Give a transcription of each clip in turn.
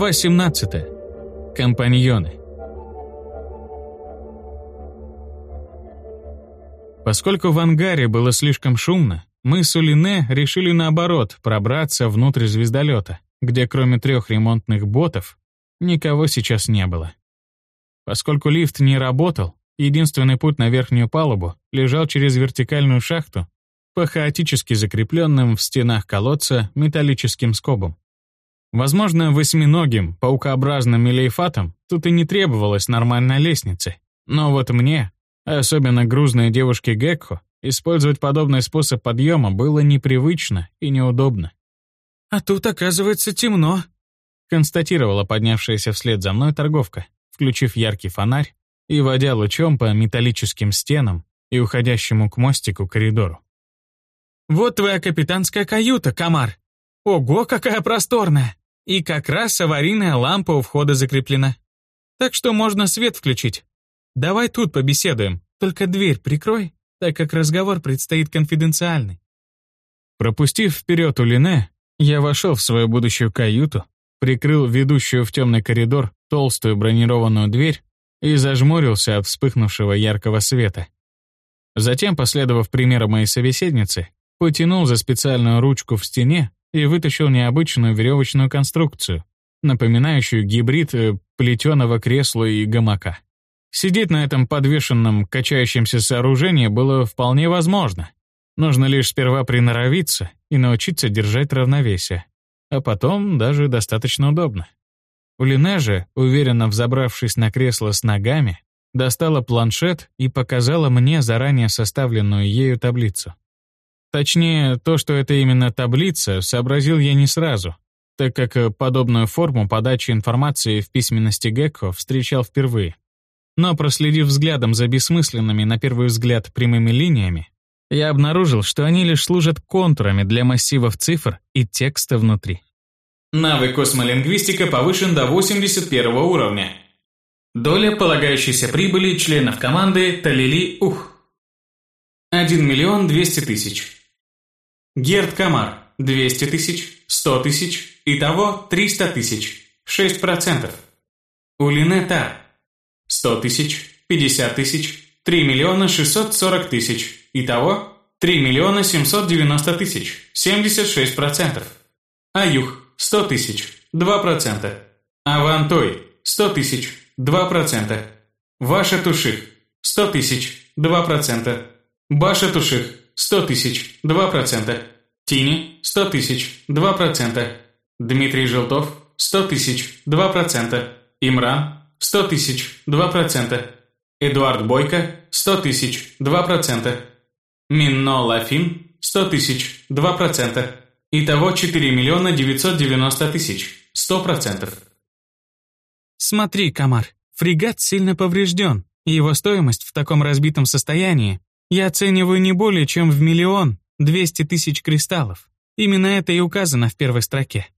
Глава 17. Компаньоны. Поскольку в ангаре было слишком шумно, мы с Улине решили наоборот пробраться внутрь звездолета, где кроме трех ремонтных ботов никого сейчас не было. Поскольку лифт не работал, единственный путь на верхнюю палубу лежал через вертикальную шахту по хаотически закрепленным в стенах колодца металлическим скобам. Возможно, восьминогим, паукообразным мелиефатом тут и не требовалось нормальной лестницы. Но вот мне, особенно грузной девушке Гекко, использовать подобный способ подъема было непривычно и неудобно. «А тут, оказывается, темно», констатировала поднявшаяся вслед за мной торговка, включив яркий фонарь и водя лучом по металлическим стенам и уходящему к мостику коридору. «Вот твоя капитанская каюта, комар. Ого, какая просторная! И как раз аварийная лампа у входа закреплена. Так что можно свет включить. Давай тут побеседуем, только дверь прикрой, так как разговор предстоит конфиденциальный». Пропустив вперед Улине, я вошел в свою будущую каюту, прикрыл ведущую в темный коридор толстую бронированную дверь и зажмурился от вспыхнувшего яркого света. Затем, последовав примеру моей собеседницы, потянул за специальную ручку в стене и вытащил необычную веревочную конструкцию, напоминающую гибрид э, плетеного кресла и гамака. Сидеть на этом подвешенном, качающемся сооружении было вполне возможно. Нужно лишь сперва приноровиться и научиться держать равновесие. А потом даже достаточно удобно. Улине же, уверенно взобравшись на кресло с ногами, достала планшет и показала мне заранее составленную ею таблицу. Точнее, то, что это именно таблица, сообразил я не сразу, так как э, подобную форму подачи информации в письменности Гекко встречал впервые. Но проследив взглядом за бессмысленными, на первый взгляд, прямыми линиями, я обнаружил, что они лишь служат контурами для массивов цифр и текста внутри. Навык космолингвистика повышен до 81 уровня. Доля полагающейся прибыли членов команды Талили Ух. 1 миллион 200 тысяч. Герд Камар – 200 тысяч, 100 тысяч, итого 300 тысяч, 6%. Улине Тар – 100 тысяч, 50 тысяч, 3 миллиона 640 тысяч, итого 3 миллиона 790 тысяч, 76%. Аюх – 100 тысяч, 2%. Авантой – 100 тысяч, 2%. Ваша Туших – 100 тысяч, 2%. Баша Туших – 100 тысяч, 2%. Тини, 100 тысяч, 2%. Дмитрий Желтов, 100 тысяч, 2%. Имран, 100 тысяч, 2%. Эдуард Бойко, 100 тысяч, 2%. Минно Лафин, 100 тысяч, 2%. Итого 4 миллиона 990 тысяч, 100%. Смотри, Камар, фрегат сильно поврежден, и его стоимость в таком разбитом состоянии я оцениваю не более чем в миллион двести тысяч кристаллов. Именно это и указано в первой строке.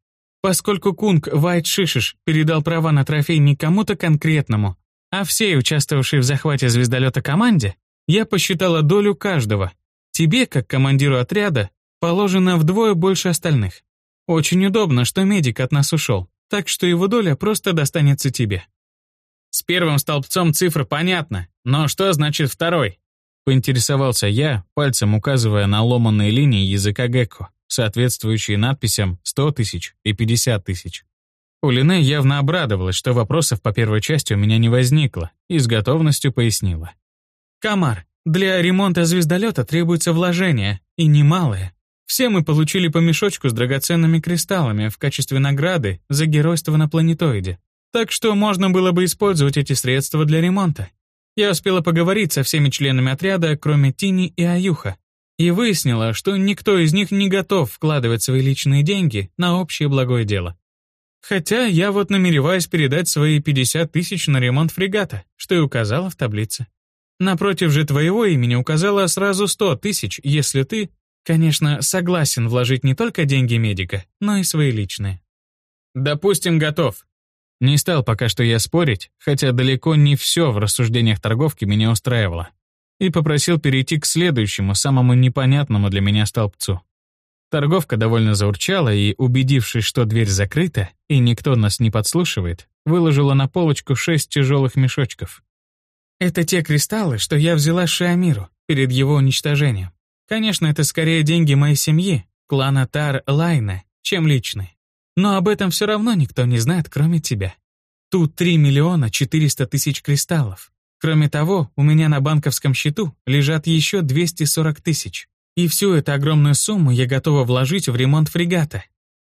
Поскольку Кунг Вайт Шишиш передал права на трофей не кому-то конкретному, а всей участвовавшей в захвате звездолета команде, я посчитала долю каждого. Тебе, как командиру отряда, положено вдвое больше остальных. Очень удобно, что медик от нас ушел, так что его доля просто достанется тебе. С первым столбцом цифр понятно, но что значит второй? Поинтересовался я, пальцем указывая на ломанные линии языка гекко, соответствующие надписям 100 тысяч и 50 тысяч. Улине явно обрадовалась, что вопросов по первой части у меня не возникло, и с готовностью пояснила. «Камар, для ремонта звездолета требуется вложение, и немалое. Все мы получили по мешочку с драгоценными кристаллами в качестве награды за геройство на планетоиде. Так что можно было бы использовать эти средства для ремонта. Я успела поговорить со всеми членами отряда, кроме Тини и Аюха, и выяснила, что никто из них не готов вкладывать свои личные деньги на общее благое дело. Хотя я вот намереваюсь передать свои 50 тысяч на ремонт фрегата, что и указала в таблице. Напротив же твоего имени указала сразу 100 тысяч, если ты, конечно, согласен вложить не только деньги медика, но и свои личные. Допустим, готов. Не стал пока что я спорить, хотя далеко не все в рассуждениях торговки меня устраивало, и попросил перейти к следующему, самому непонятному для меня столбцу. Торговка довольно заурчала и, убедившись, что дверь закрыта и никто нас не подслушивает, выложила на полочку шесть тяжелых мешочков. «Это те кристаллы, что я взяла Шиамиру перед его уничтожением. Конечно, это скорее деньги моей семьи, клана Тар-Лайна, чем личные. Но об этом все равно никто не знает, кроме тебя. Тут 3 миллиона 400 тысяч кристаллов. Кроме того, у меня на банковском счету лежат еще 240 тысяч. И всю эту огромную сумму я готова вложить в ремонт фрегата.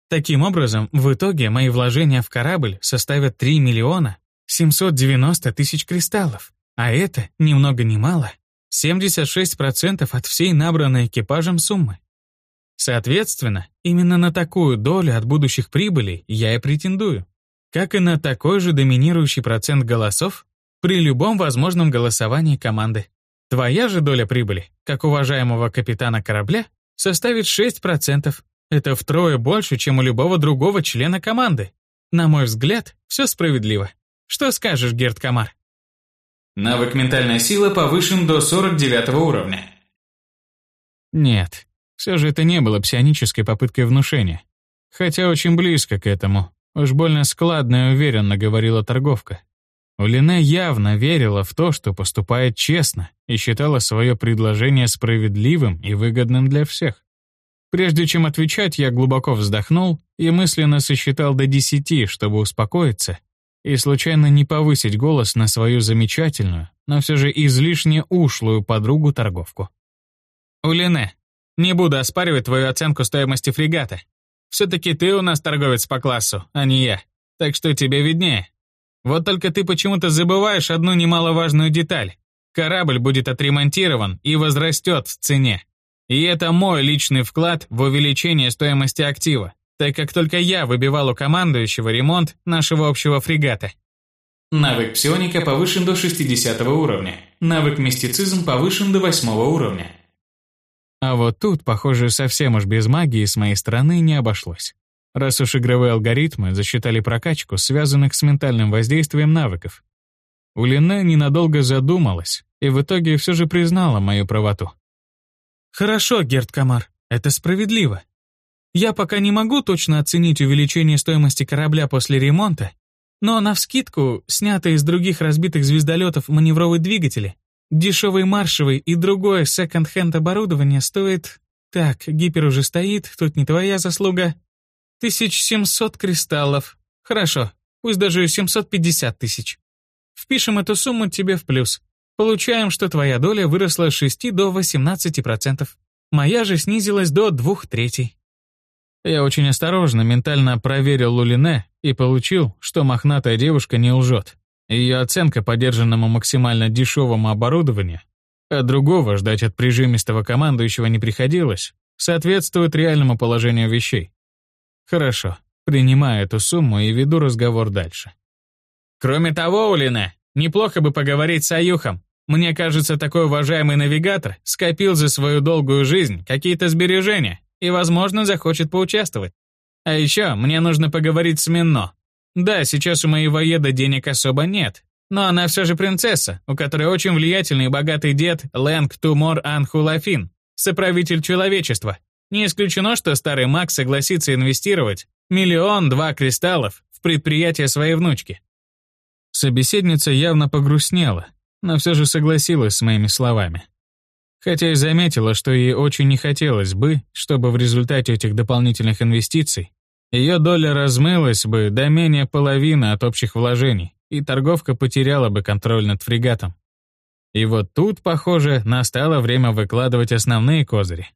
Таким образом, в итоге мои вложения в корабль составят 3 миллиона 790 тысяч кристаллов. А это, ни много ни мало, 76% от всей набранной экипажем суммы. Соответственно, именно на такую долю от будущих прибылей я и претендую. Как и на такой же доминирующий процент голосов при любом возможном голосовании команды. Твоя же доля прибыли, как уважаемого капитана корабля, составит 6%. Это втрое больше, чем у любого другого члена команды. На мой взгляд, все справедливо. Что скажешь, Герд Камар? Навык «Ментальная сила» повышен до 49 уровня. Нет, все же это не было псионической попыткой внушения. Хотя очень близко к этому. Уж больно складно и уверенно говорила торговка. Улине явно верила в то, что поступает честно, и считала свое предложение справедливым и выгодным для всех. Прежде чем отвечать, я глубоко вздохнул и мысленно сосчитал до десяти, чтобы успокоиться и случайно не повысить голос на свою замечательную, но все же излишне ушлую подругу-торговку. «Улине, не буду оспаривать твою оценку стоимости фрегата. Все-таки ты у нас торговец по классу, а не я, так что тебе виднее. Вот только ты почему-то забываешь одну немаловажную деталь. Корабль будет отремонтирован и возрастет в цене. И это мой личный вклад в увеличение стоимости актива, так как только я выбивал у командующего ремонт нашего общего фрегата. Навык псионика повышен до 60 уровня. Навык мистицизм повышен до 8 уровня. А вот тут, похоже, совсем уж без магии с моей стороны не обошлось раз уж игровые алгоритмы засчитали прокачку, связанных с ментальным воздействием навыков. Улина ненадолго задумалась и в итоге все же признала мою правоту. «Хорошо, Герд Камар, это справедливо. Я пока не могу точно оценить увеличение стоимости корабля после ремонта, но навскидку, снятые из других разбитых звездолетов маневровые двигатели, дешевый маршевый и другое секонд-хенд оборудование стоит... Так, гипер уже стоит, тут не твоя заслуга. 1700 кристаллов. Хорошо, пусть даже 750 тысяч. Впишем эту сумму тебе в плюс. Получаем, что твоя доля выросла с 6 до 18%. Моя же снизилась до двух третей. Я очень осторожно ментально проверил Лулине и получил, что мохнатая девушка не лжет. Ее оценка подержанному максимально дешевому оборудованию, а другого ждать от прижимистого командующего не приходилось, соответствует реальному положению вещей. Хорошо, принимаю эту сумму и веду разговор дальше. Кроме того, Улина, неплохо бы поговорить с Аюхом. Мне кажется, такой уважаемый навигатор скопил за свою долгую жизнь какие-то сбережения и, возможно, захочет поучаствовать. А еще мне нужно поговорить с Минно. Да, сейчас у моего еда денег особо нет, но она все же принцесса, у которой очень влиятельный и богатый дед Лэнг Тумор Анхулафин, соправитель человечества. Не исключено, что старый маг согласится инвестировать миллион-два кристаллов в предприятие своей внучки. Собеседница явно погрустнела, но все же согласилась с моими словами. Хотя и заметила, что ей очень не хотелось бы, чтобы в результате этих дополнительных инвестиций ее доля размылась бы до менее половины от общих вложений, и торговка потеряла бы контроль над фрегатом. И вот тут, похоже, настало время выкладывать основные козыри.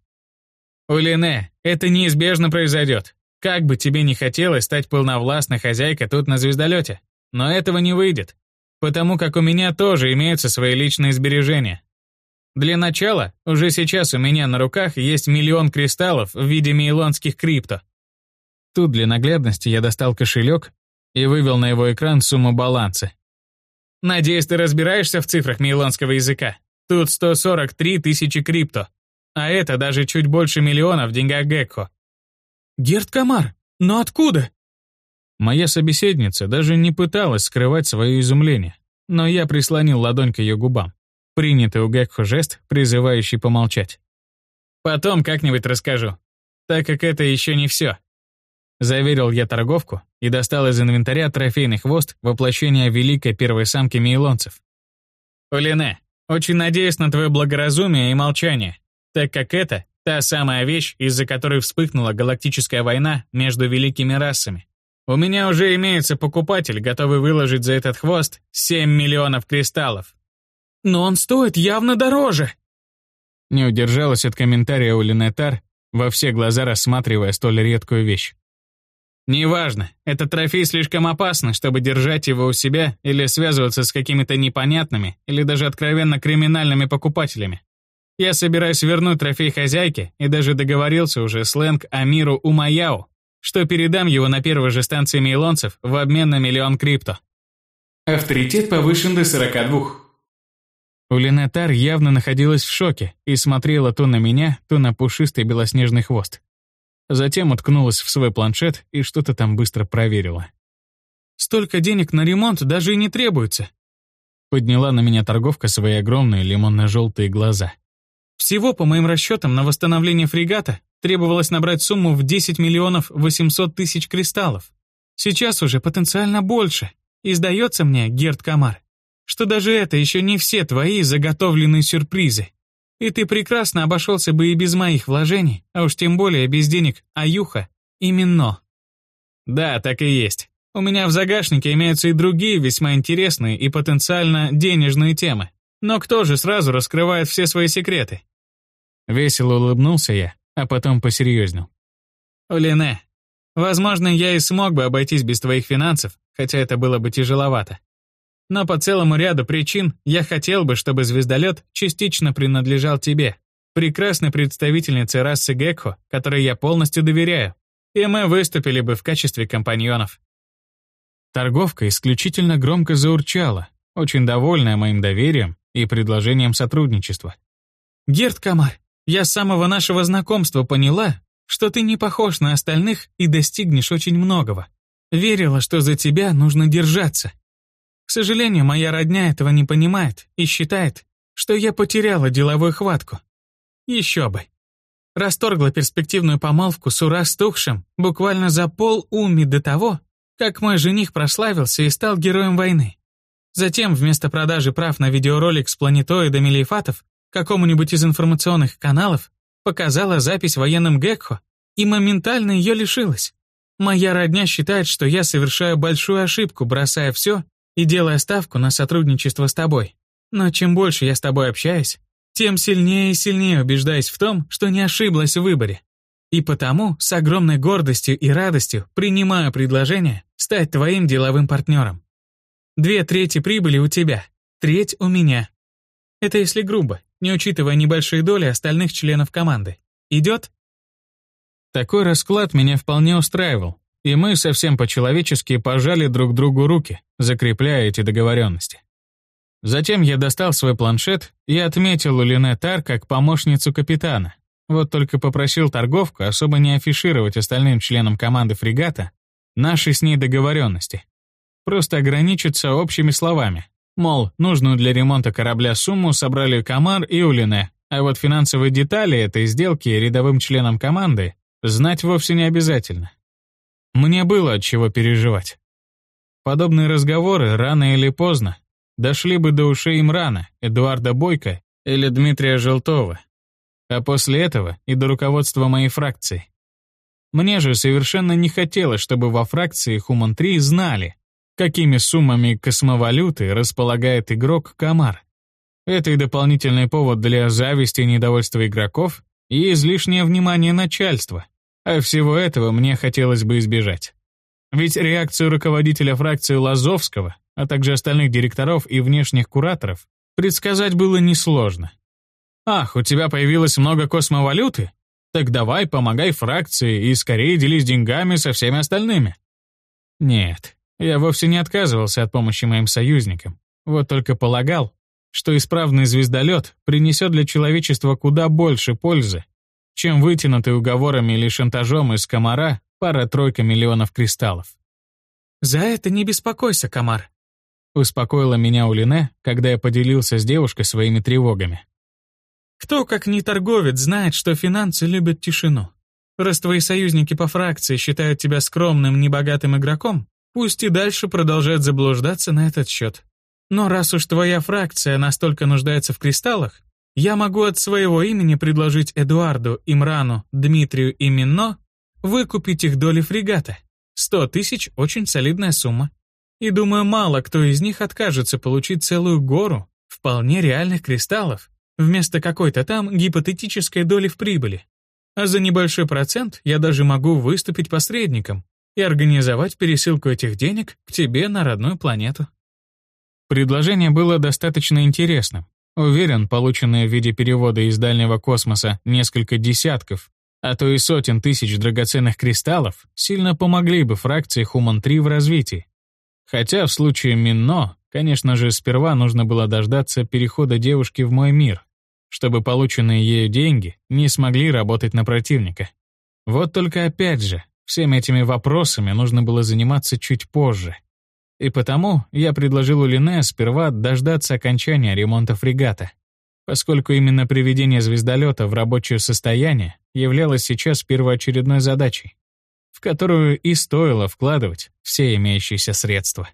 Улине, это неизбежно произойдет. Как бы тебе ни хотелось стать полновластной хозяйкой тут на звездолете, но этого не выйдет, потому как у меня тоже имеются свои личные сбережения. Для начала, уже сейчас у меня на руках есть миллион кристаллов в виде мейлонских крипто. Тут для наглядности я достал кошелек и вывел на его экран сумму баланса. Надеюсь, ты разбираешься в цифрах мейлонского языка. Тут 143 тысячи крипто. А это даже чуть больше миллиона в деньгах Гекко. Герд Камар, но откуда? Моя собеседница даже не пыталась скрывать свое изумление, но я прислонил ладонь к ее губам. Принятый у Гекхо жест, призывающий помолчать. Потом как-нибудь расскажу. так как это еще не все. Заверил я торговку и достал из инвентаря трофейный хвост воплощения великой первой самки мейлонцев. Улине, очень надеюсь на твое благоразумие и молчание, так как это та самая вещь, из-за которой вспыхнула галактическая война между великими расами. У меня уже имеется покупатель, готовый выложить за этот хвост 7 миллионов кристаллов. Но он стоит явно дороже. Не удержалась от комментария у Линетар, во все глаза рассматривая столь редкую вещь. Неважно, этот трофей слишком опасный, чтобы держать его у себя или связываться с какими-то непонятными или даже откровенно криминальными покупателями. Я собираюсь вернуть трофей хозяйке и даже договорился уже с Лэнг Амиру Умаяу, что передам его на первой же станции мейлонцев в обмен на миллион крипто. Авторитет повышен до 42. Улинетар явно находилась в шоке и смотрела то на меня, то на пушистый белоснежный хвост. Затем уткнулась в свой планшет и что-то там быстро проверила. «Столько денег на ремонт даже и не требуется», Подняла на меня торговка свои огромные лимонно-желтые глаза. «Всего, по моим расчетам, на восстановление фрегата требовалось набрать сумму в 10 миллионов 800 тысяч кристаллов. Сейчас уже потенциально больше. И сдается мне, Герд Камар, что даже это еще не все твои заготовленные сюрпризы. И ты прекрасно обошелся бы и без моих вложений, а уж тем более без денег Аюха именно. Да, так и есть. У меня в загашнике имеются и другие весьма интересные и потенциально денежные темы. Но кто же сразу раскрывает все свои секреты? Весело улыбнулся я, а потом посерьезнел. Улине, возможно, я и смог бы обойтись без твоих финансов, хотя это было бы тяжеловато. Но по целому ряду причин я хотел бы, чтобы звездолет частично принадлежал тебе, прекрасной представительнице расы Гекхо, которой я полностью доверяю, и мы выступили бы в качестве компаньонов. Торговка исключительно громко заурчала, очень довольная моим доверием и предложением сотрудничества. «Герд Камар, я с самого нашего знакомства поняла, что ты не похож на остальных и достигнешь очень многого. Верила, что за тебя нужно держаться. К сожалению, моя родня этого не понимает и считает, что я потеряла деловую хватку. Еще бы. Расторгла перспективную помолвку с Урас Тухшем буквально за пол уми до того, как мой жених прославился и стал героем войны. Затем вместо продажи прав на видеоролик с планетоидами лейфатов какому-нибудь из информационных каналов показала запись военным Гекхо и моментально ее лишилась. Моя родня считает, что я совершаю большую ошибку, бросая все и делая ставку на сотрудничество с тобой. Но чем больше я с тобой общаюсь, тем сильнее и сильнее убеждаюсь в том, что не ошиблась в выборе. И потому с огромной гордостью и радостью принимаю предложение стать твоим деловым партнером. Две трети прибыли у тебя, треть у меня. Это если грубо, не учитывая небольшие доли остальных членов команды. Идет? Такой расклад меня вполне устраивал, и мы совсем по-человечески пожали друг другу руки, закрепляя эти договоренности. Затем я достал свой планшет и отметил у Линетар как помощницу капитана. Вот только попросил торговку особо не афишировать остальным членам команды фрегата наши с ней договоренности. Просто ограничиться общими словами. Мол, нужную для ремонта корабля сумму собрали Камар и Улине, а вот финансовые детали этой сделки рядовым членам команды знать вовсе не обязательно. Мне было от чего переживать. Подобные разговоры рано или поздно дошли бы до ушей Имрана, Эдуарда Бойко или Дмитрия Желтова, а после этого и до руководства моей фракции. Мне же совершенно не хотелось, чтобы во фракции Хуман-3 знали, какими суммами космовалюты располагает игрок Камар. Это и дополнительный повод для зависти и недовольства игроков, и излишнее внимание начальства, а всего этого мне хотелось бы избежать. Ведь реакцию руководителя фракции Лазовского, а также остальных директоров и внешних кураторов, предсказать было несложно. «Ах, у тебя появилось много космовалюты? Так давай, помогай фракции и скорее делись деньгами со всеми остальными». Нет, я вовсе не отказывался от помощи моим союзникам. Вот только полагал, что исправный звездолет принесет для человечества куда больше пользы, чем вытянутый уговорами или шантажом из комара пара-тройка миллионов кристаллов. «За это не беспокойся, комар», — успокоила меня Улине, когда я поделился с девушкой своими тревогами. «Кто, как не торговец, знает, что финансы любят тишину. Раз твои союзники по фракции считают тебя скромным, небогатым игроком, пусть и дальше продолжают заблуждаться на этот счет. Но раз уж твоя фракция настолько нуждается в кристаллах, я могу от своего имени предложить Эдуарду, Имрану, Дмитрию и Минно выкупить их доли фрегата. Сто тысяч — очень солидная сумма. И думаю, мало кто из них откажется получить целую гору вполне реальных кристаллов вместо какой-то там гипотетической доли в прибыли. А за небольшой процент я даже могу выступить посредником и организовать пересылку этих денег к тебе на родную планету. Предложение было достаточно интересным. Уверен, полученные в виде перевода из дальнего космоса несколько десятков, а то и сотен тысяч драгоценных кристаллов сильно помогли бы фракции Хуман-3 в развитии. Хотя в случае Минно, конечно же, сперва нужно было дождаться перехода девушки в мой мир, чтобы полученные ею деньги не смогли работать на противника. Вот только опять же, всеми этими вопросами нужно было заниматься чуть позже. И потому я предложил Улине сперва дождаться окончания ремонта фрегата, поскольку именно приведение звездолета в рабочее состояние являлось сейчас первоочередной задачей, в которую и стоило вкладывать все имеющиеся средства.